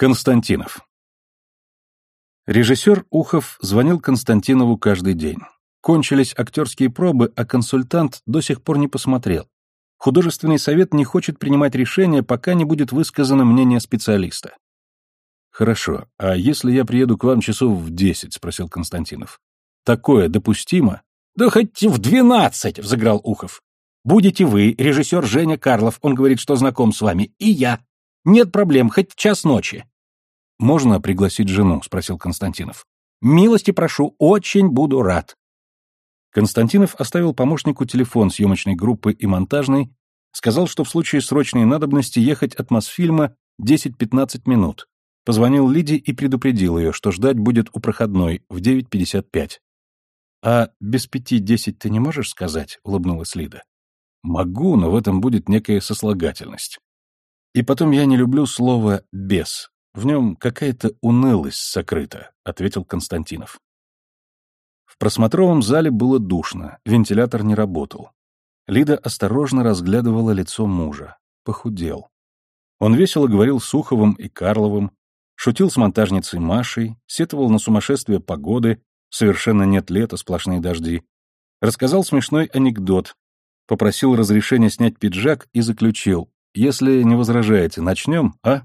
Константинов. Режиссер Ухов звонил Константинову каждый день. Кончились актерские пробы, а консультант до сих пор не посмотрел. Художественный совет не хочет принимать решение, пока не будет высказано мнение специалиста. «Хорошо, а если я приеду к вам часов в десять?» — спросил Константинов. «Такое допустимо?» «Да хоть в двенадцать!» — взыграл Ухов. «Будете вы, режиссер Женя Карлов, он говорит, что знаком с вами, и я. Нет проблем, хоть в час ночи. «Можно пригласить жену?» — спросил Константинов. «Милости прошу, очень буду рад». Константинов оставил помощнику телефон съемочной группы и монтажной, сказал, что в случае срочной надобности ехать от Мосфильма 10-15 минут. Позвонил Лиде и предупредил ее, что ждать будет у проходной в 9.55. «А без пяти десять ты не можешь сказать?» — улыбнулась Лида. «Могу, но в этом будет некая сослагательность. И потом я не люблю слово «без». В нем какая-то унылость сокрыта, ответил Константинов. В просмотровом зале было душно, вентилятор не работал. Лида осторожно разглядывала лицо мужа. Похудел. Он весело говорил с Уховым и Карловым, шутил с монтажницей Машей, сетовал на сумасшествие погоды, совершенно нет лета, сплошные дожди. Рассказал смешной анекдот, попросил разрешения снять пиджак и заключил, если не возражаете, начнем, а?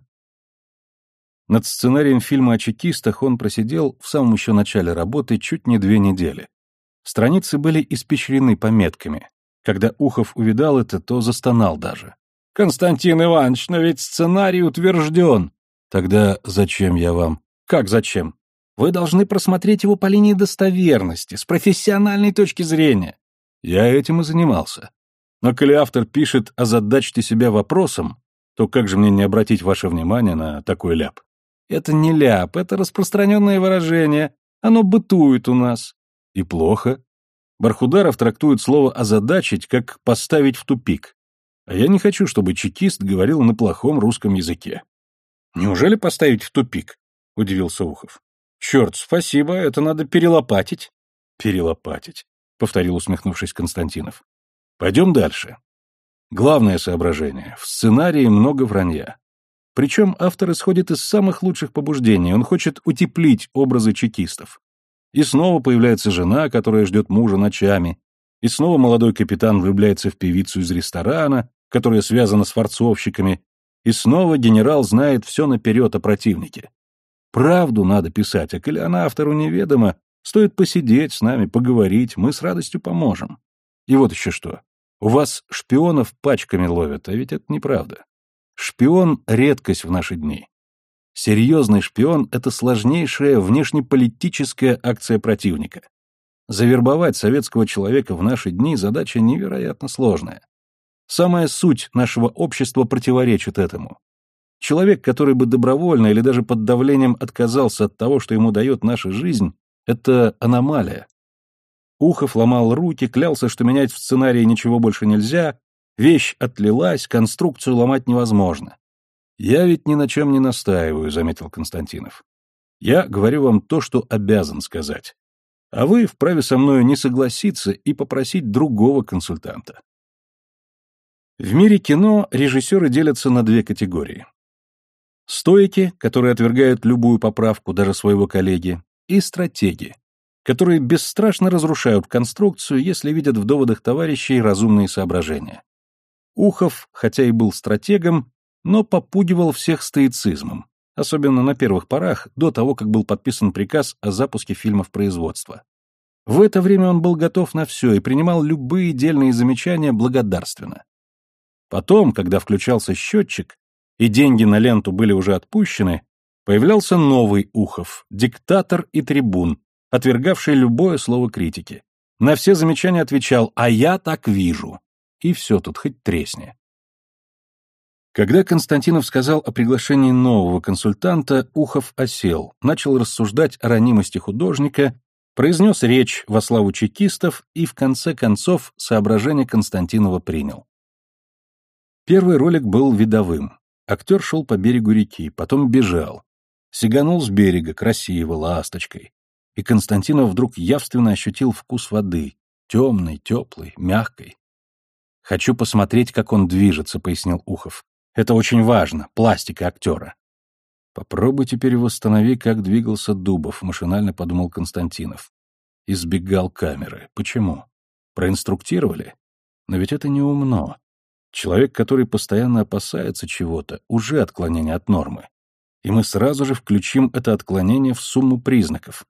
Над сценарием фильма о чекистах он просидел в самом еще начале работы чуть не две недели. Страницы были испещрены пометками. Когда Ухов увидал это, то застонал даже. «Константин Иванович, но ведь сценарий утвержден!» «Тогда зачем я вам?» «Как зачем? Вы должны просмотреть его по линии достоверности, с профессиональной точки зрения». «Я этим и занимался. Но коли автор пишет «озадачьте себя вопросом», то как же мне не обратить ваше внимание на такой ляп? Это не ляп, это распространенное выражение. Оно бытует у нас. И плохо. Бархударов трактует слово «озадачить» как «поставить в тупик». А я не хочу, чтобы чекист говорил на плохом русском языке. «Неужели поставить в тупик?» — удивился Ухов. «Черт, спасибо, это надо перелопатить». «Перелопатить», — повторил усмехнувшись Константинов. «Пойдем дальше. Главное соображение. В сценарии много вранья. Причем автор исходит из самых лучших побуждений, он хочет утеплить образы чекистов. И снова появляется жена, которая ждет мужа ночами, и снова молодой капитан влюбляется в певицу из ресторана, которая связана с форцовщиками, и снова генерал знает все наперед о противнике. Правду надо писать, а коли она автору неведома, стоит посидеть с нами, поговорить, мы с радостью поможем. И вот еще что. У вас шпионов пачками ловят, а ведь это неправда. Шпион — редкость в наши дни. Серьезный шпион — это сложнейшая внешнеполитическая акция противника. Завербовать советского человека в наши дни задача невероятно сложная. Самая суть нашего общества противоречит этому. Человек, который бы добровольно или даже под давлением отказался от того, что ему дает наша жизнь, это аномалия. Ухов ломал руки, клялся, что менять в сценарии ничего больше нельзя, Вещь отлилась, конструкцию ломать невозможно. Я ведь ни на чем не настаиваю, заметил Константинов. Я говорю вам то, что обязан сказать. А вы вправе со мною не согласиться и попросить другого консультанта. В мире кино режиссеры делятся на две категории. Стоики, которые отвергают любую поправку, даже своего коллеги, и стратеги, которые бесстрашно разрушают конструкцию, если видят в доводах товарищей разумные соображения. Ухов, хотя и был стратегом, но попугивал всех стоицизмом, особенно на первых порах, до того, как был подписан приказ о запуске фильма в производство. В это время он был готов на все и принимал любые дельные замечания благодарственно. Потом, когда включался счетчик, и деньги на ленту были уже отпущены, появлялся новый Ухов, диктатор и трибун, отвергавший любое слово критики. На все замечания отвечал «а я так вижу» и все тут хоть тресни. Когда Константинов сказал о приглашении нового консультанта, Ухов осел, начал рассуждать о ранимости художника, произнес речь во славу чекистов и, в конце концов, соображение Константинова принял. Первый ролик был видовым. Актер шел по берегу реки, потом бежал. Сиганул с берега, красиво, ласточкой. И Константинов вдруг явственно ощутил вкус воды, темной, теплой, мягкой. «Хочу посмотреть, как он движется», — пояснил Ухов. «Это очень важно, пластика актера». Попробуй теперь восстанови, как двигался Дубов, машинально подумал Константинов. Избегал камеры. Почему? Проинструктировали? Но ведь это не умно. Человек, который постоянно опасается чего-то, уже отклонение от нормы. И мы сразу же включим это отклонение в сумму признаков.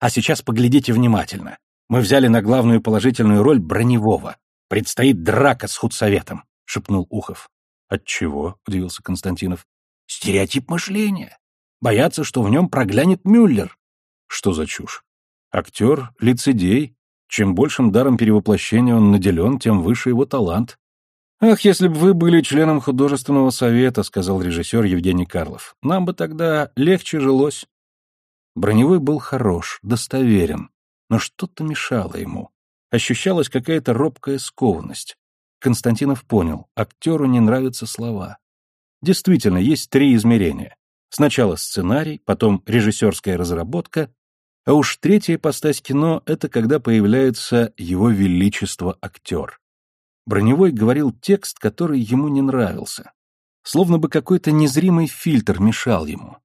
А сейчас поглядите внимательно. Мы взяли на главную положительную роль Броневого. Предстоит драка с худсоветом, шепнул Ухов. От чего? удивился Константинов. Стереотип мышления. Боятся, что в нем проглянет Мюллер. Что за чушь? Актер — лицедей. Чем большим даром перевоплощения он наделен, тем выше его талант. «Ах, если бы вы были членом художественного совета», — сказал режиссер Евгений Карлов, — «нам бы тогда легче жилось». Броневой был хорош, достоверен, но что-то мешало ему. Ощущалась какая-то робкая скованность. Константинов понял, актеру не нравятся слова. Действительно, есть три измерения. Сначала сценарий, потом режиссерская разработка, а уж третья ипостась кино — это когда появляется его величество актер. Броневой говорил текст, который ему не нравился. Словно бы какой-то незримый фильтр мешал ему.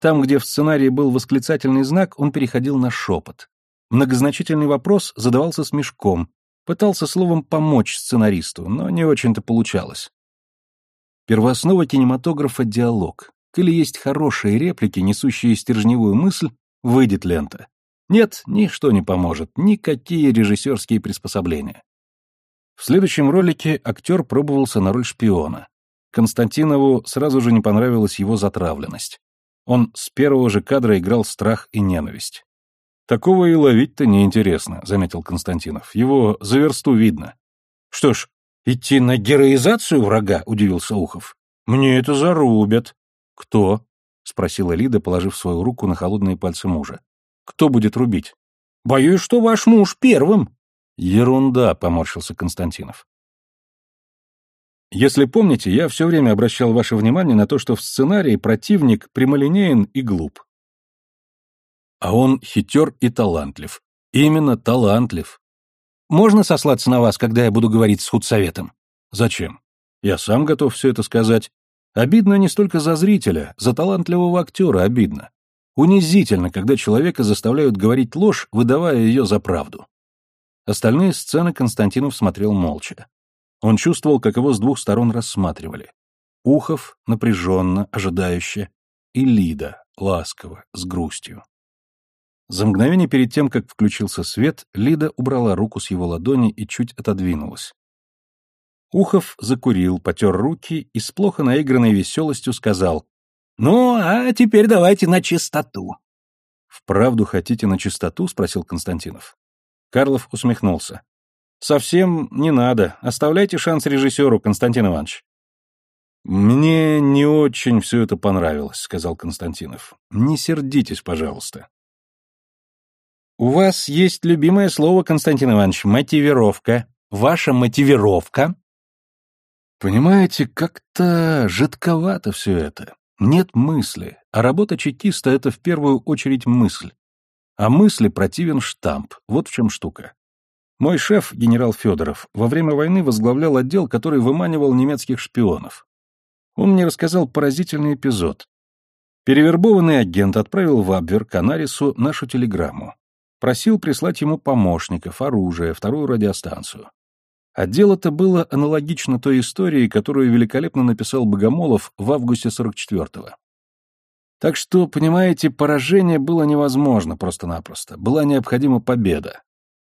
Там, где в сценарии был восклицательный знак, он переходил на шепот. Многозначительный вопрос задавался смешком, пытался словом помочь сценаристу, но не очень-то получалось. Первооснова кинематографа — диалог. Или есть хорошие реплики, несущие стержневую мысль, выйдет лента. Нет, ничто не поможет, никакие режиссерские приспособления. В следующем ролике актер пробовался на роль шпиона. Константинову сразу же не понравилась его затравленность. Он с первого же кадра играл страх и ненависть. «Такого и ловить-то неинтересно», — заметил Константинов. «Его за версту видно». «Что ж, идти на героизацию врага?» — удивился Ухов. «Мне это зарубят». «Кто?» — спросила Лида, положив свою руку на холодные пальцы мужа. «Кто будет рубить?» «Боюсь, что ваш муж первым». «Ерунда», — поморщился Константинов. Если помните, я все время обращал ваше внимание на то, что в сценарии противник прямолинеен и глуп. А он хитер и талантлив. Именно талантлив. Можно сослаться на вас, когда я буду говорить с худсоветом? Зачем? Я сам готов все это сказать. Обидно не столько за зрителя, за талантливого актера обидно. Унизительно, когда человека заставляют говорить ложь, выдавая ее за правду. Остальные сцены Константинов смотрел молча. Он чувствовал, как его с двух сторон рассматривали. Ухов напряженно, ожидающе, и Лида ласково, с грустью. За мгновение перед тем, как включился свет, Лида убрала руку с его ладони и чуть отодвинулась. Ухов закурил, потер руки и с плохо наигранной веселостью сказал «Ну, а теперь давайте на чистоту». «Вправду хотите на чистоту?» — спросил Константинов. Карлов усмехнулся. «Совсем не надо. Оставляйте шанс режиссеру, Константин Иванович». «Мне не очень все это понравилось», — сказал Константинов. «Не сердитесь, пожалуйста». «У вас есть любимое слово, Константин Иванович, мотивировка. Ваша мотивировка?» «Понимаете, как-то жидковато все это. Нет мысли, а работа чекиста — это в первую очередь мысль. А мысли противен штамп. Вот в чем штука. Мой шеф, генерал Федоров, во время войны возглавлял отдел, который выманивал немецких шпионов. Он мне рассказал поразительный эпизод. Перевербованный агент отправил в Абвер Канарису нашу телеграмму. Просил прислать ему помощников, оружие, вторую радиостанцию. А дело-то было аналогично той истории, которую великолепно написал Богомолов в августе 44-го. Так что, понимаете, поражение было невозможно просто-напросто. Была необходима победа.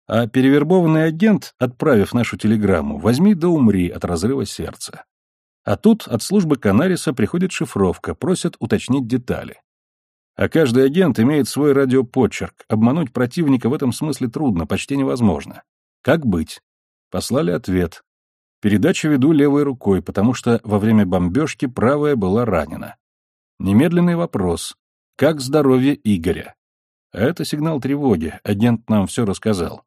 А перевербованный агент, отправив нашу телеграмму, возьми да умри от разрыва сердца. А тут от службы Канариса приходит шифровка, просят уточнить детали. А каждый агент имеет свой радиопочерк, обмануть противника в этом смысле трудно, почти невозможно. Как быть? Послали ответ. Передачу веду левой рукой, потому что во время бомбежки правая была ранена. Немедленный вопрос. Как здоровье Игоря? Это сигнал тревоги, агент нам все рассказал.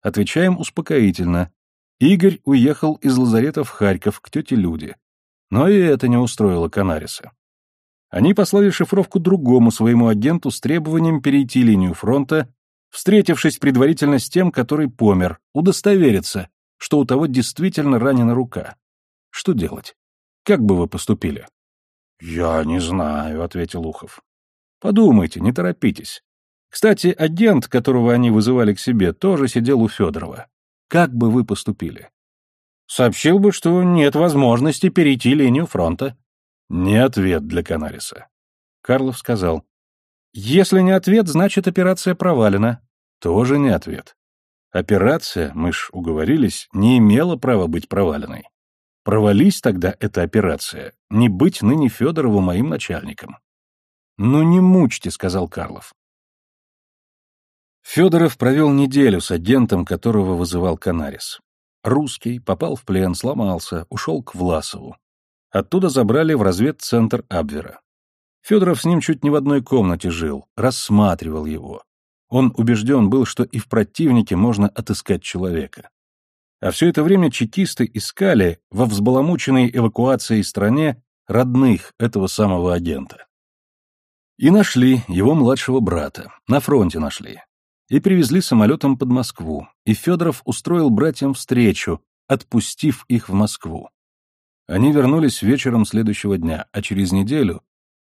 Отвечаем успокоительно. Игорь уехал из лазарета в Харьков к тете Люде. Но и это не устроило Канариса. Они послали шифровку другому своему агенту с требованием перейти линию фронта, встретившись предварительно с тем, который помер, удостовериться, что у того действительно ранена рука. Что делать? Как бы вы поступили? Я не знаю, ответил Ухов. Подумайте, не торопитесь. Кстати, агент, которого они вызывали к себе, тоже сидел у Федорова. Как бы вы поступили? Сообщил бы, что нет возможности перейти линию фронта. Не ответ для Канариса. Карлов сказал. Если не ответ, значит операция провалена. Тоже не ответ. Операция, мы ж уговорились, не имела права быть проваленной. Провались тогда эта операция, не быть ныне Федорову моим начальником. «Ну не мучьте», — сказал Карлов. Федоров провел неделю с агентом, которого вызывал Канарис. Русский, попал в плен, сломался, ушел к Власову. Оттуда забрали в разведцентр Абвера. Федоров с ним чуть не в одной комнате жил, рассматривал его. Он убежден был, что и в противнике можно отыскать человека. А все это время чекисты искали во взбаламученной эвакуацией стране родных этого самого агента. И нашли его младшего брата, на фронте нашли. И привезли самолетом под Москву, и Федоров устроил братьям встречу, отпустив их в Москву. Они вернулись вечером следующего дня, а через неделю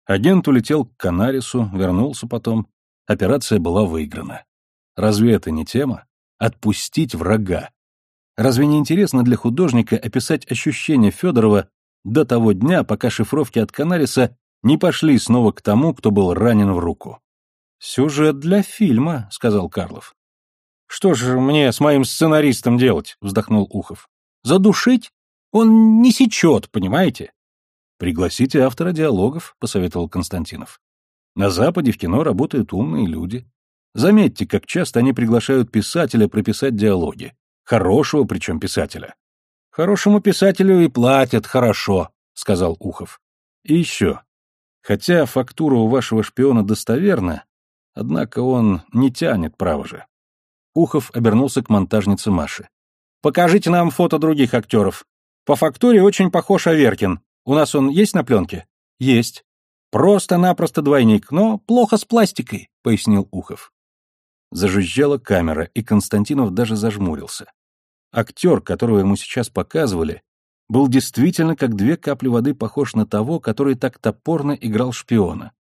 агент улетел к Канарису, вернулся потом. Операция была выиграна. Разве это не тема? Отпустить врага. Разве не интересно для художника описать ощущения Федорова до того дня, пока шифровки от Канариса не пошли снова к тому, кто был ранен в руку? «Сюжет для фильма», — сказал Карлов. «Что же мне с моим сценаристом делать?» — вздохнул Ухов. «Задушить? Он не сечет, понимаете?» «Пригласите автора диалогов», — посоветовал Константинов. «На Западе в кино работают умные люди. Заметьте, как часто они приглашают писателя прописать диалоги. Хорошего причем писателя. Хорошему писателю и платят хорошо, сказал Ухов. И еще. Хотя фактура у вашего шпиона достоверна, однако он не тянет, право же. Ухов обернулся к монтажнице Маше. «Покажите нам фото других актеров. По фактуре очень похож Аверкин. У нас он есть на пленке?» «Есть». «Просто-напросто двойник, но плохо с пластикой», — пояснил Ухов. Зажужжала камера, и Константинов даже зажмурился. Актер, которого ему сейчас показывали, был действительно как две капли воды похож на того, который так топорно играл шпиона.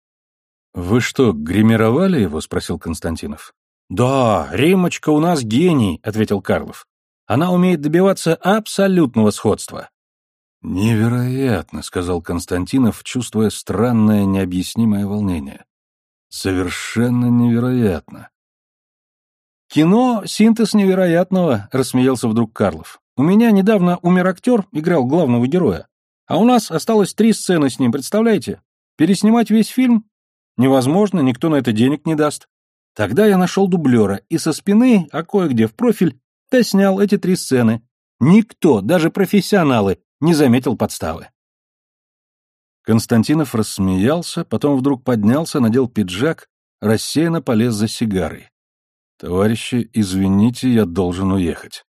«Вы что, гримировали его?» — спросил Константинов. «Да, Римочка у нас гений», — ответил Карлов. «Она умеет добиваться абсолютного сходства». «Невероятно», — сказал Константинов, чувствуя странное, необъяснимое волнение. «Совершенно невероятно. «Кино — синтез невероятного», — рассмеялся вдруг Карлов. «У меня недавно умер актер, играл главного героя. А у нас осталось три сцены с ним, представляете? Переснимать весь фильм? Невозможно, никто на это денег не даст. Тогда я нашел дублера и со спины, а кое-где в профиль, да снял эти три сцены. Никто, даже профессионалы, не заметил подставы. Константинов рассмеялся, потом вдруг поднялся, надел пиджак, рассеянно полез за сигарой. «Товарищи, извините, я должен уехать».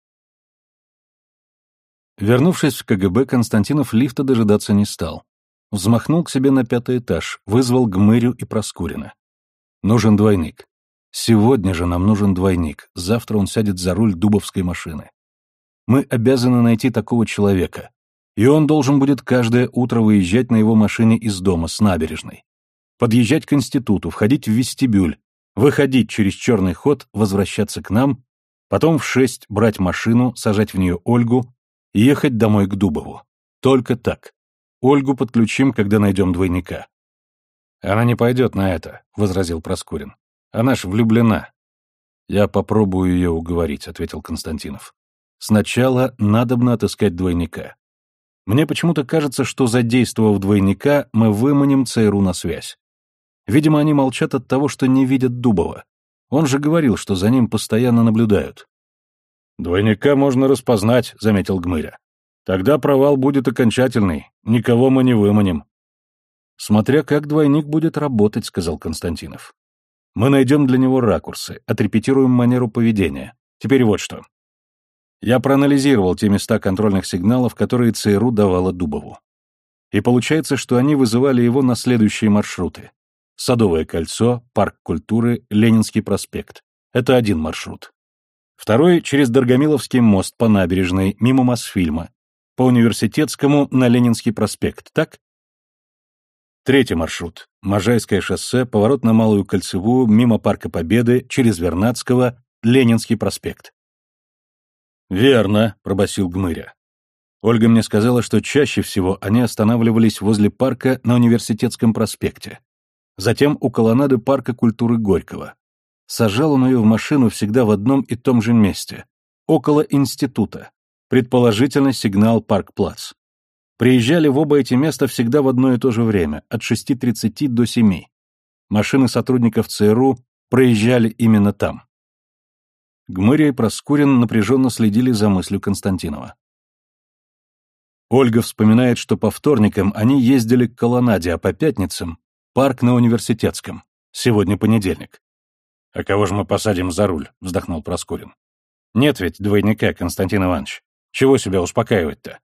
Вернувшись в КГБ, Константинов лифта дожидаться не стал. Взмахнул к себе на пятый этаж, вызвал Гмырю и Проскурина. «Нужен двойник. Сегодня же нам нужен двойник, завтра он сядет за руль дубовской машины. Мы обязаны найти такого человека, и он должен будет каждое утро выезжать на его машине из дома с набережной, подъезжать к институту, входить в вестибюль, выходить через черный ход, возвращаться к нам, потом в шесть брать машину, сажать в нее Ольгу и ехать домой к Дубову. Только так. Ольгу подключим, когда найдем двойника. Она не пойдет на это, — возразил Проскурин. Она ж влюблена. Я попробую ее уговорить, — ответил Константинов. Сначала надобно отыскать двойника. Мне почему-то кажется, что задействовав двойника, мы выманим ЦРУ на связь. Видимо, они молчат от того, что не видят Дубова. Он же говорил, что за ним постоянно наблюдают. «Двойника можно распознать», — заметил Гмыря. «Тогда провал будет окончательный. Никого мы не выманим». «Смотря как двойник будет работать», — сказал Константинов. «Мы найдем для него ракурсы, отрепетируем манеру поведения. Теперь вот что. Я проанализировал те места контрольных сигналов, которые ЦРУ давала Дубову. И получается, что они вызывали его на следующие маршруты. Садовое кольцо, парк культуры, Ленинский проспект. Это один маршрут. Второй — через Доргомиловский мост по набережной, мимо Мосфильма. По университетскому на Ленинский проспект, так? Третий маршрут. Можайское шоссе, поворот на Малую Кольцевую, мимо Парка Победы, через Вернадского, Ленинский проспект. «Верно», — пробасил Гмыря. Ольга мне сказала, что чаще всего они останавливались возле парка на Университетском проспекте. Затем у колоннады парка культуры Горького. Сажал он ее в машину всегда в одном и том же месте, около института, предположительно сигнал Парк-Плац. Приезжали в оба эти места всегда в одно и то же время, от 6.30 до 7. Машины сотрудников ЦРУ проезжали именно там. Гмыря и Проскурин напряженно следили за мыслью Константинова. Ольга вспоминает, что по вторникам они ездили к колоннаде, а по пятницам — парк на Университетском. Сегодня понедельник. «А кого же мы посадим за руль?» — вздохнул Проскурин. «Нет ведь двойника, Константин Иванович. Чего себя успокаивать-то?»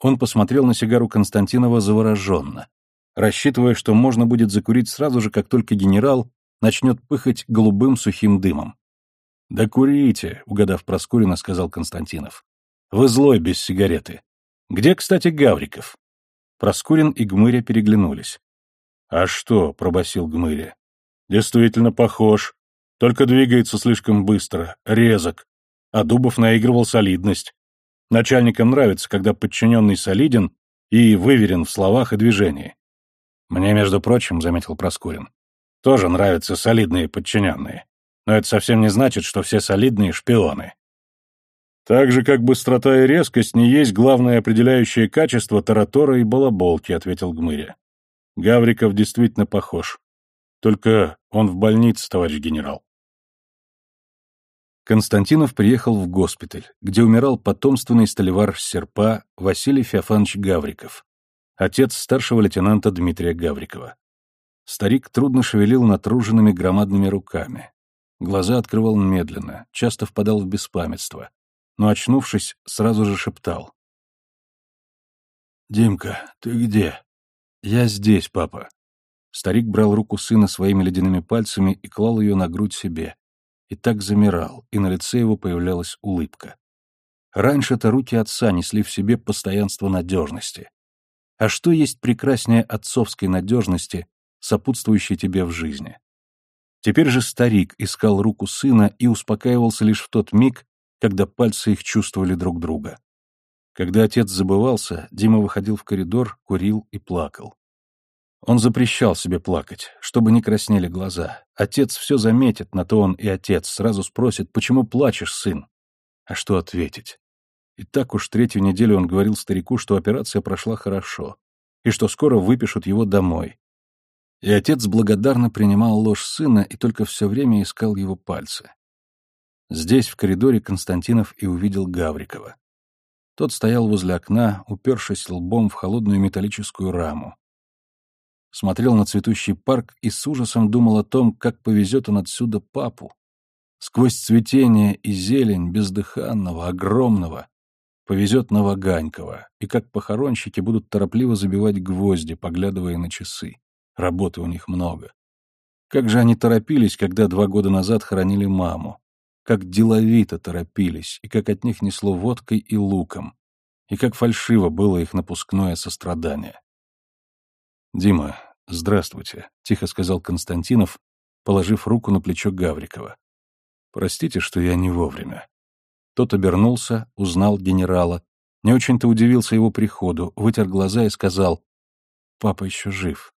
Он посмотрел на сигару Константинова завороженно, рассчитывая, что можно будет закурить сразу же, как только генерал начнет пыхать голубым сухим дымом. «Да курите», — угадав Проскурина, сказал Константинов. «Вы злой без сигареты. Где, кстати, Гавриков?» Проскурин и Гмыря переглянулись. «А что?» — пробасил Гмыря. «Действительно похож. Только двигается слишком быстро, резок. А Дубов наигрывал солидность. Начальникам нравится, когда подчиненный солиден и выверен в словах и движении. Мне, между прочим, заметил Проскурин, тоже нравятся солидные подчиненные. Но это совсем не значит, что все солидные шпионы. Так же, как быстрота и резкость не есть главное определяющее качество таратора и балаболки, ответил Гмыря. Гавриков действительно похож. Только он в больнице, товарищ генерал. Константинов приехал в госпиталь, где умирал потомственный столевар Серпа Василий Феофанович Гавриков, отец старшего лейтенанта Дмитрия Гаврикова. Старик трудно шевелил натруженными громадными руками. Глаза открывал медленно, часто впадал в беспамятство, но, очнувшись, сразу же шептал. «Димка, ты где?» «Я здесь, папа». Старик брал руку сына своими ледяными пальцами и клал ее на грудь себе, и так замирал, и на лице его появлялась улыбка. Раньше-то руки отца несли в себе постоянство надежности. А что есть прекраснее отцовской надежности, сопутствующей тебе в жизни? Теперь же старик искал руку сына и успокаивался лишь в тот миг, когда пальцы их чувствовали друг друга. Когда отец забывался, Дима выходил в коридор, курил и плакал. Он запрещал себе плакать, чтобы не краснели глаза. Отец все заметит, на то он и отец, сразу спросит, почему плачешь, сын? А что ответить? И так уж третью неделю он говорил старику, что операция прошла хорошо, и что скоро выпишут его домой. И отец благодарно принимал ложь сына и только все время искал его пальцы. Здесь, в коридоре, Константинов и увидел Гаврикова. Тот стоял возле окна, упершись лбом в холодную металлическую раму, смотрел на цветущий парк и с ужасом думал о том, как повезет он отсюда папу. Сквозь цветение и зелень бездыханного, огромного, повезет на Ваганькова, и как похоронщики будут торопливо забивать гвозди, поглядывая на часы. Работы у них много. Как же они торопились, когда два года назад хоронили маму. Как деловито торопились, и как от них несло водкой и луком. И как фальшиво было их напускное сострадание. «Дима, здравствуйте», — тихо сказал Константинов, положив руку на плечо Гаврикова. «Простите, что я не вовремя». Тот обернулся, узнал генерала, не очень-то удивился его приходу, вытер глаза и сказал, «Папа еще жив».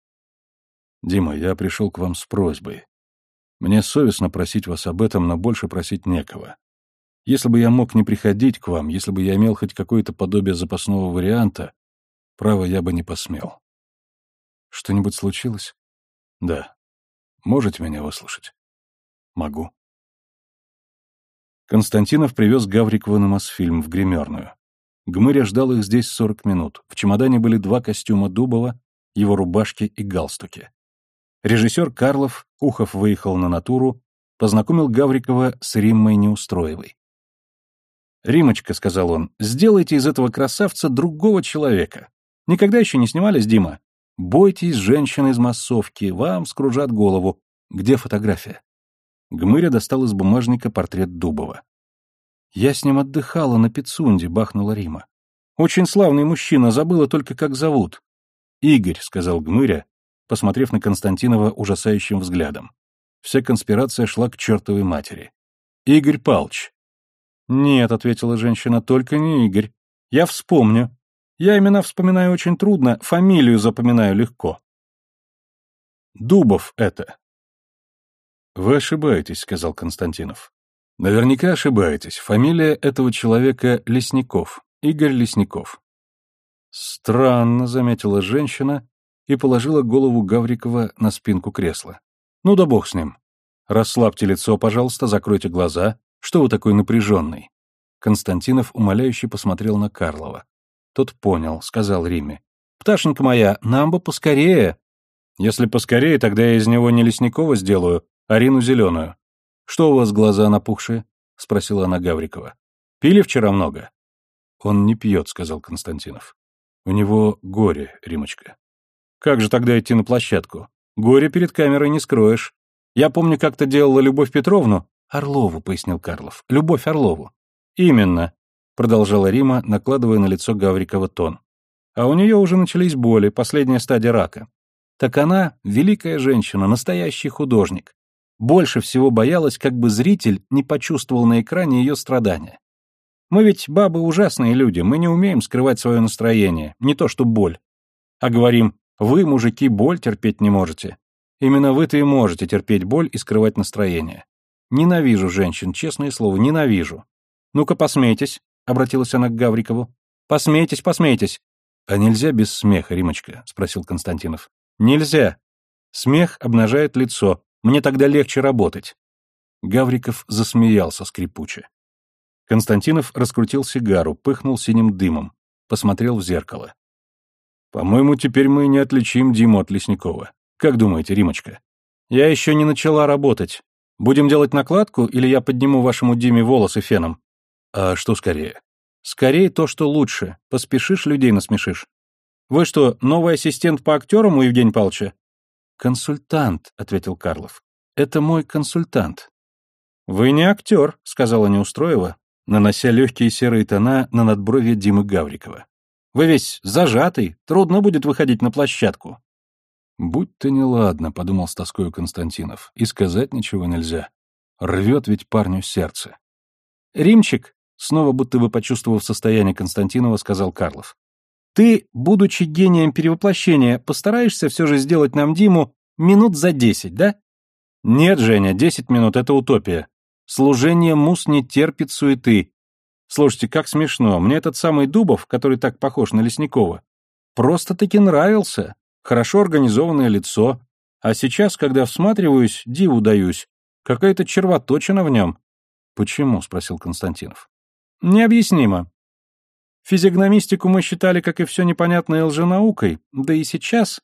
«Дима, я пришел к вам с просьбой. Мне совестно просить вас об этом, но больше просить некого. Если бы я мог не приходить к вам, если бы я имел хоть какое-то подобие запасного варианта, право, я бы не посмел. Что-нибудь случилось? Да. Можете меня выслушать? Могу. Константинов привез Гаврикова на Мосфильм в гримерную. Гмыря ждал их здесь сорок минут. В чемодане были два костюма Дубова, его рубашки и галстуки. Режиссер Карлов, Ухов выехал на натуру, познакомил Гаврикова с Риммой Неустроевой. «Римочка», — сказал он, — «сделайте из этого красавца другого человека. Никогда еще не снимались, Дима? Бойтесь женщин из массовки, вам скружат голову. Где фотография? Гмыря достал из бумажника портрет Дубова. Я с ним отдыхала на Пицунде, бахнула Рима. Очень славный мужчина, забыла только, как зовут. Игорь, сказал Гмыря, посмотрев на Константинова ужасающим взглядом. Вся конспирация шла к чертовой матери. «Игорь Палч». «Нет», — ответила женщина, — «только не Игорь. Я вспомню. Я имена вспоминаю очень трудно, фамилию запоминаю легко». «Дубов это». «Вы ошибаетесь», — сказал Константинов. «Наверняка ошибаетесь. Фамилия этого человека Лесников, Игорь Лесников». «Странно», — заметила женщина и положила голову Гаврикова на спинку кресла. «Ну да бог с ним. Расслабьте лицо, пожалуйста, закройте глаза. Что вы такой напряженный?» Константинов умоляюще посмотрел на Карлова. Тот понял, сказал Риме. «Пташенька моя, нам бы поскорее!» «Если поскорее, тогда я из него не Лесникова сделаю, а Рину Зеленую». «Что у вас глаза напухшие?» — спросила она Гаврикова. «Пили вчера много?» «Он не пьет», — сказал Константинов. «У него горе, Римочка». «Как же тогда идти на площадку? Горе перед камерой не скроешь. Я помню, как-то делала Любовь Петровну...» «Орлову», — пояснил Карлов. «Любовь Орлову». «Именно», — продолжала Рима, накладывая на лицо Гаврикова тон. «А у нее уже начались боли, последняя стадия рака. Так она — великая женщина, настоящий художник. Больше всего боялась, как бы зритель не почувствовал на экране ее страдания. Мы ведь бабы ужасные люди, мы не умеем скрывать свое настроение, не то что боль. А говорим, вы, мужики, боль терпеть не можете. Именно вы-то и можете терпеть боль и скрывать настроение. Ненавижу женщин, честное слово, ненавижу. Ну-ка, посмейтесь, — обратилась она к Гаврикову. Посмейтесь, посмейтесь. А нельзя без смеха, Римочка, — спросил Константинов. Нельзя. Смех обнажает лицо, мне тогда легче работать. Гавриков засмеялся скрипуче. Константинов раскрутил сигару, пыхнул синим дымом, посмотрел в зеркало. «По-моему, теперь мы не отличим Диму от Лесникова. Как думаете, Римочка?» «Я еще не начала работать. Будем делать накладку, или я подниму вашему Диме волосы феном?» «А что скорее?» «Скорее то, что лучше. Поспешишь, людей насмешишь. Вы что, новый ассистент по актерам у Евгения Павловича? «Консультант», — ответил Карлов. «Это мой консультант». «Вы не актер», — сказала Неустроева, нанося легкие серые тона на надбровье Димы Гаврикова. «Вы весь зажатый, трудно будет выходить на площадку». «Будь-то неладно», — подумал с тоскою Константинов, — «и сказать ничего нельзя. Рвет ведь парню сердце». «Римчик», — снова будто бы почувствовав состояние Константинова, сказал Карлов, ты, будучи гением перевоплощения, постараешься все же сделать нам Диму минут за десять, да? Нет, Женя, десять минут — это утопия. Служение мус не терпит суеты. Слушайте, как смешно. Мне этот самый Дубов, который так похож на Лесникова, просто-таки нравился. Хорошо организованное лицо. А сейчас, когда всматриваюсь, диву даюсь. Какая-то червоточина в нем. «Почему?» — спросил Константинов. «Необъяснимо. Физиогномистику мы считали, как и все непонятное, лженаукой, да и сейчас...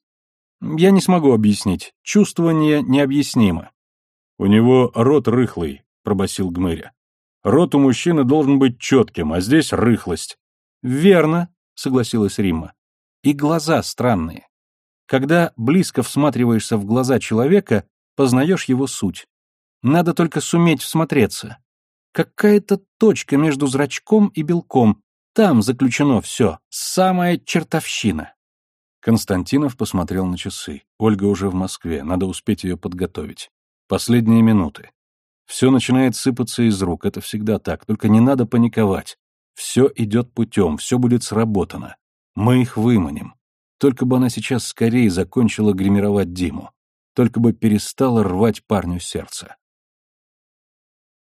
Я не смогу объяснить. Чувствование необъяснимо. — У него рот рыхлый, — пробасил Гмыря. — Рот у мужчины должен быть четким, а здесь рыхлость. — Верно, — согласилась Римма. — И глаза странные. Когда близко всматриваешься в глаза человека, познаешь его суть. Надо только суметь всмотреться. Какая-то точка между зрачком и белком, там заключено все, самая чертовщина. Константинов посмотрел на часы. Ольга уже в Москве, надо успеть ее подготовить. Последние минуты. Все начинает сыпаться из рук, это всегда так, только не надо паниковать. Все идет путем, все будет сработано. Мы их выманим. Только бы она сейчас скорее закончила гримировать Диму. Только бы перестала рвать парню сердце.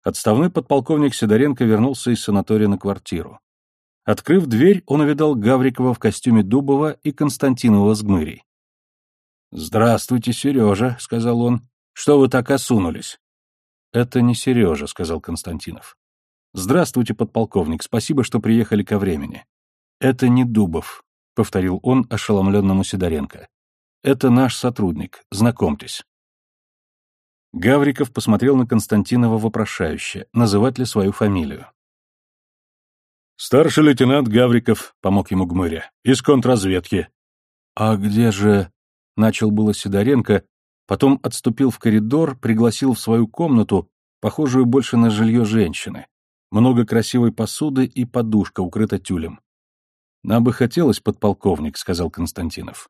Отставной подполковник Сидоренко вернулся из санатория на квартиру. Открыв дверь, он увидал Гаврикова в костюме Дубова и Константинова с Гмырей. «Здравствуйте, Сережа», — сказал он. «Что вы так осунулись?» «Это не Сережа», — сказал Константинов. «Здравствуйте, подполковник, спасибо, что приехали ко времени». «Это не Дубов», — повторил он ошеломленному Сидоренко. «Это наш сотрудник, знакомьтесь». Гавриков посмотрел на Константинова вопрошающе, называть ли свою фамилию. «Старший лейтенант Гавриков», — помог ему Гмыря, — «из контрразведки». «А где же...» — начал было Сидоренко, потом отступил в коридор, пригласил в свою комнату, похожую больше на жилье женщины. Много красивой посуды и подушка, укрыта тюлем. «Нам бы хотелось, подполковник», — сказал Константинов,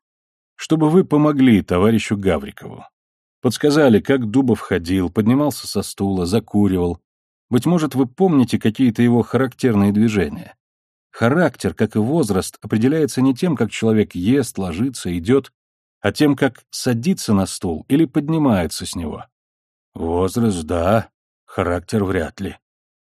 чтобы вы помогли товарищу Гаврикову. Подсказали, как Дубов ходил, поднимался со стула, закуривал. Быть может, вы помните какие-то его характерные движения. Характер, как и возраст, определяется не тем, как человек ест, ложится, идет, а тем, как садится на стул или поднимается с него. Возраст, да, характер вряд ли.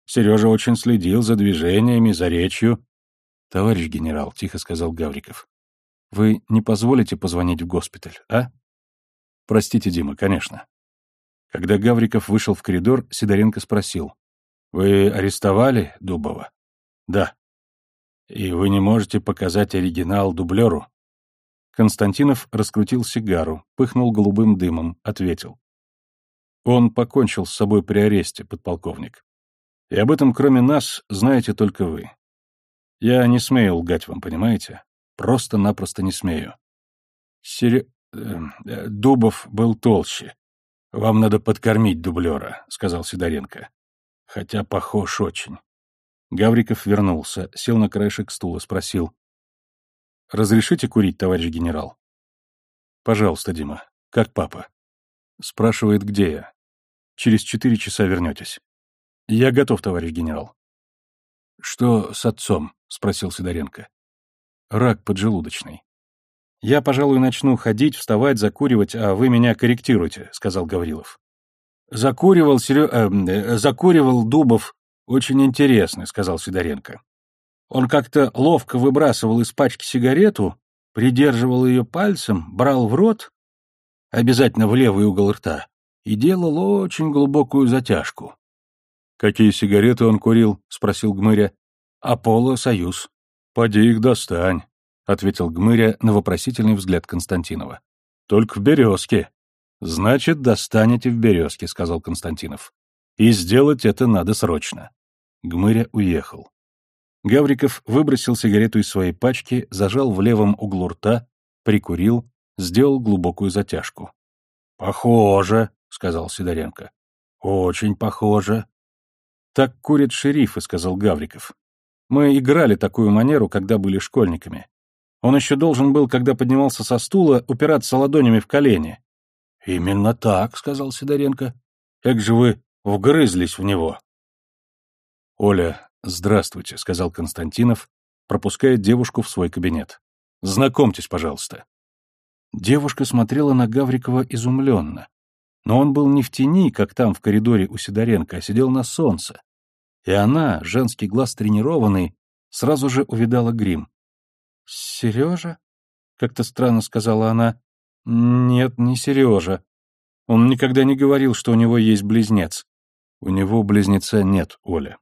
Сережа очень следил за движениями, за речью. — Товарищ генерал, — тихо сказал Гавриков, — вы не позволите позвонить в госпиталь, а? — Простите, Дима, конечно. Когда Гавриков вышел в коридор, Сидоренко спросил. — Вы арестовали Дубова? — Да. — И вы не можете показать оригинал дублеру? Константинов раскрутил сигару, пыхнул голубым дымом, ответил. Он покончил с собой при аресте, подполковник. И об этом, кроме нас, знаете только вы. Я не смею лгать вам, понимаете? Просто-напросто не смею. Сере... Э, э, Дубов был толще. Вам надо подкормить дублера, — сказал Сидоренко. Хотя похож очень. Гавриков вернулся, сел на краешек стула, спросил. «Разрешите курить, товарищ генерал?» «Пожалуйста, Дима. Как папа?» Спрашивает, где я. Через четыре часа вернетесь. Я готов, товарищ генерал. Что с отцом? Спросил Сидоренко. Рак поджелудочный. Я, пожалуй, начну ходить, вставать, закуривать, а вы меня корректируйте, сказал Гаврилов. Закуривал, Серё... э, э закуривал Дубов очень интересно, сказал Сидоренко. Он как-то ловко выбрасывал из пачки сигарету, придерживал ее пальцем, брал в рот, обязательно в левый угол рта, и делал очень глубокую затяжку. «Какие сигареты он курил?» — спросил Гмыря. «Аполло Союз». «Поди их достань», — ответил Гмыря на вопросительный взгляд Константинова. «Только в березке». «Значит, достанете в березке», — сказал Константинов. «И сделать это надо срочно». Гмыря уехал. Гавриков выбросил сигарету из своей пачки, зажал в левом углу рта, прикурил, сделал глубокую затяжку. «Похоже», — сказал Сидоренко. «Очень похоже». «Так курят шерифы», — сказал Гавриков. «Мы играли такую манеру, когда были школьниками. Он еще должен был, когда поднимался со стула, упираться ладонями в колени». «Именно так», — сказал Сидоренко. «Как же вы вгрызлись в него?» «Оля, здравствуйте», — сказал Константинов, пропуская девушку в свой кабинет. «Знакомьтесь, пожалуйста». Девушка смотрела на Гаврикова изумленно. Но он был не в тени, как там в коридоре у Сидоренко, а сидел на солнце. И она, женский глаз тренированный, сразу же увидала грим. «Сережа?» — как-то странно сказала она. «Нет, не Сережа. Он никогда не говорил, что у него есть близнец. У него близнеца нет, Оля».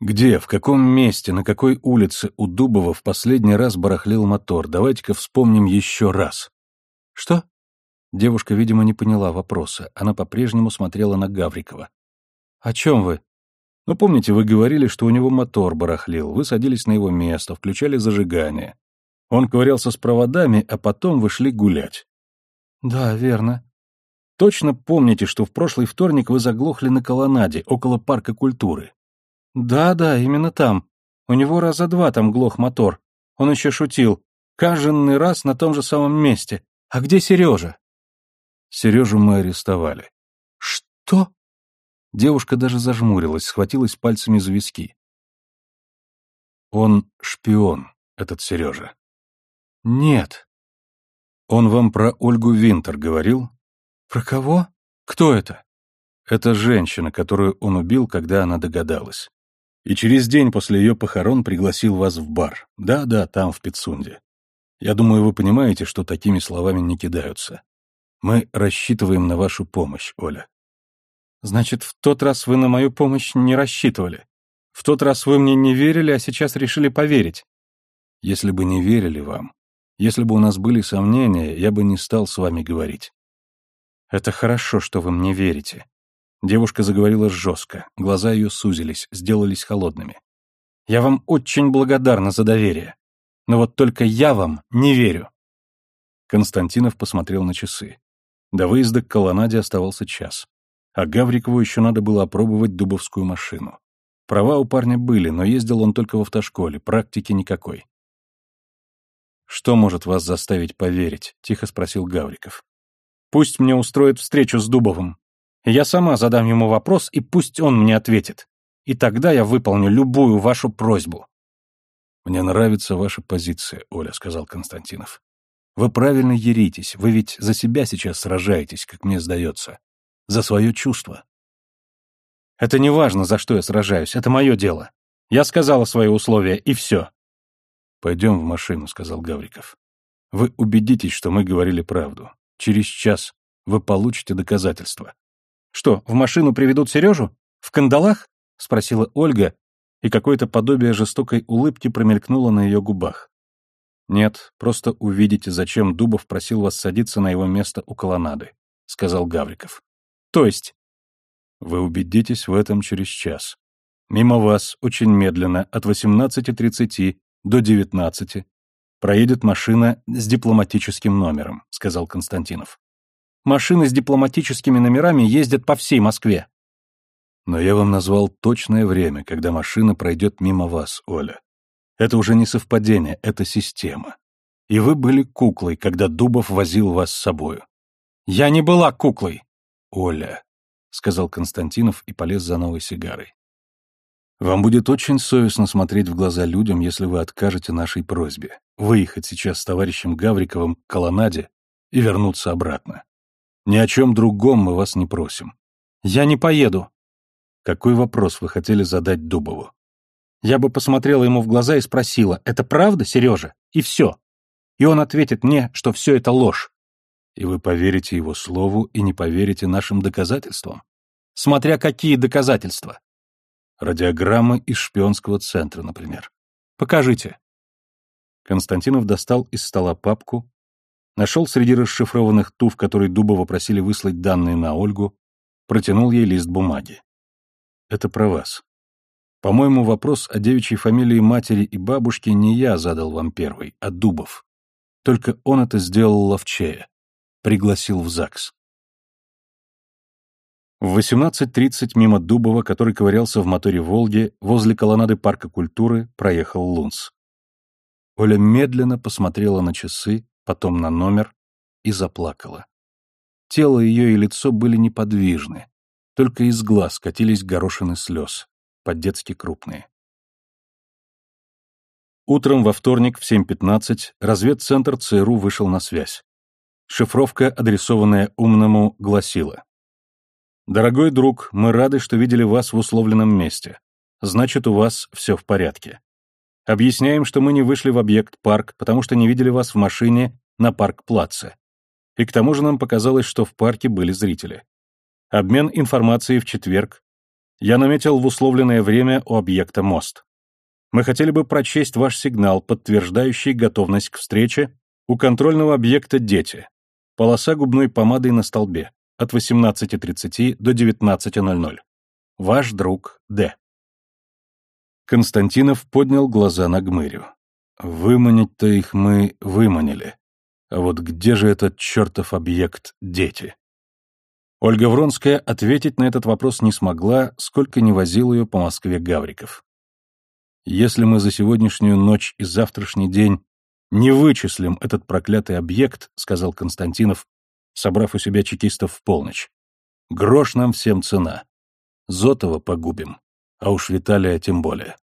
Где, в каком месте, на какой улице у Дубова в последний раз барахлил мотор? Давайте-ка вспомним еще раз. Что? Девушка, видимо, не поняла вопроса. Она по-прежнему смотрела на Гаврикова. «О чем вы?» «Ну, помните, вы говорили, что у него мотор барахлил. Вы садились на его место, включали зажигание. Он ковырялся с проводами, а потом вы шли гулять». «Да, верно». «Точно помните, что в прошлый вторник вы заглохли на колоннаде, около парка культуры?» «Да-да, именно там. У него раза два там глох мотор. Он еще шутил. Каждый раз на том же самом месте. А где Сережа?» Сережу мы арестовали. «Что?» Девушка даже зажмурилась, схватилась пальцами за виски. «Он шпион, этот Сережа». «Нет». «Он вам про Ольгу Винтер говорил?» «Про кого? Кто это?» «Это женщина, которую он убил, когда она догадалась и через день после ее похорон пригласил вас в бар. Да-да, там, в Пицунде. Я думаю, вы понимаете, что такими словами не кидаются. Мы рассчитываем на вашу помощь, Оля. Значит, в тот раз вы на мою помощь не рассчитывали. В тот раз вы мне не верили, а сейчас решили поверить. Если бы не верили вам, если бы у нас были сомнения, я бы не стал с вами говорить. Это хорошо, что вы мне верите. Девушка заговорила жестко, глаза ее сузились, сделались холодными. «Я вам очень благодарна за доверие. Но вот только я вам не верю». Константинов посмотрел на часы. До выезда к колоннаде оставался час. А Гаврикову еще надо было опробовать дубовскую машину. Права у парня были, но ездил он только в автошколе, практики никакой. «Что может вас заставить поверить?» — тихо спросил Гавриков. «Пусть мне устроит встречу с Дубовым. Я сама задам ему вопрос, и пусть он мне ответит. И тогда я выполню любую вашу просьбу». «Мне нравится ваша позиция, Оля», — сказал Константинов. «Вы правильно еритесь, вы ведь за себя сейчас сражаетесь, как мне сдается. За свое чувство». «Это не важно, за что я сражаюсь, это мое дело. Я сказала свои условия, и все». «Пойдем в машину», — сказал Гавриков. «Вы убедитесь, что мы говорили правду. Через час вы получите доказательства». «Что, в машину приведут Сережу? В кандалах?» — спросила Ольга, и какое-то подобие жестокой улыбки промелькнуло на ее губах. «Нет, просто увидите, зачем Дубов просил вас садиться на его место у колоннады», — сказал Гавриков. «То есть?» «Вы убедитесь в этом через час. Мимо вас, очень медленно, от 18.30 до 19 проедет машина с дипломатическим номером», — сказал Константинов. «Машины с дипломатическими номерами ездят по всей Москве», но я вам назвал точное время, когда машина пройдет мимо вас, Оля. Это уже не совпадение, это система. И вы были куклой, когда Дубов возил вас с собою. Я не была куклой. Оля, — сказал Константинов и полез за новой сигарой. Вам будет очень совестно смотреть в глаза людям, если вы откажете нашей просьбе выехать сейчас с товарищем Гавриковым к колоннаде и вернуться обратно. Ни о чем другом мы вас не просим. Я не поеду. Какой вопрос вы хотели задать Дубову? Я бы посмотрела ему в глаза и спросила, это правда, Сережа? И все. И он ответит мне, что все это ложь. И вы поверите его слову и не поверите нашим доказательствам? Смотря какие доказательства. Радиограммы из шпионского центра, например. Покажите. Константинов достал из стола папку, нашел среди расшифрованных туф, которые Дубова просили выслать данные на Ольгу, протянул ей лист бумаги. Это про вас. По-моему, вопрос о девичьей фамилии матери и бабушки не я задал вам первый, а Дубов. Только он это сделал ловчее. Пригласил в ЗАГС. В 18.30 мимо Дубова, который ковырялся в моторе «Волги», возле колоннады парка культуры, проехал Лунц. Оля медленно посмотрела на часы, потом на номер и заплакала. Тело ее и лицо были неподвижны, только из глаз катились горошины слез, по-детски крупные. Утром во вторник в 7.15 разведцентр ЦРУ вышел на связь. Шифровка, адресованная умному, гласила. «Дорогой друг, мы рады, что видели вас в условленном месте. Значит, у вас все в порядке. Объясняем, что мы не вышли в объект парк, потому что не видели вас в машине на парк-плаце. И к тому же нам показалось, что в парке были зрители. Обмен информацией в четверг. Я наметил в условленное время у объекта мост. Мы хотели бы прочесть ваш сигнал, подтверждающий готовность к встрече у контрольного объекта «Дети». Полоса губной помадой на столбе. От 18.30 до 19.00. Ваш друг Д. Константинов поднял глаза на Гмырю. Выманить-то их мы выманили. А вот где же этот чертов объект «Дети»? Ольга Вронская ответить на этот вопрос не смогла, сколько не возил ее по Москве Гавриков. Если мы за сегодняшнюю ночь и завтрашний день не вычислим этот проклятый объект, сказал Константинов, собрав у себя чекистов в полночь, грош нам всем цена. Зотова погубим, а уж Виталия тем более.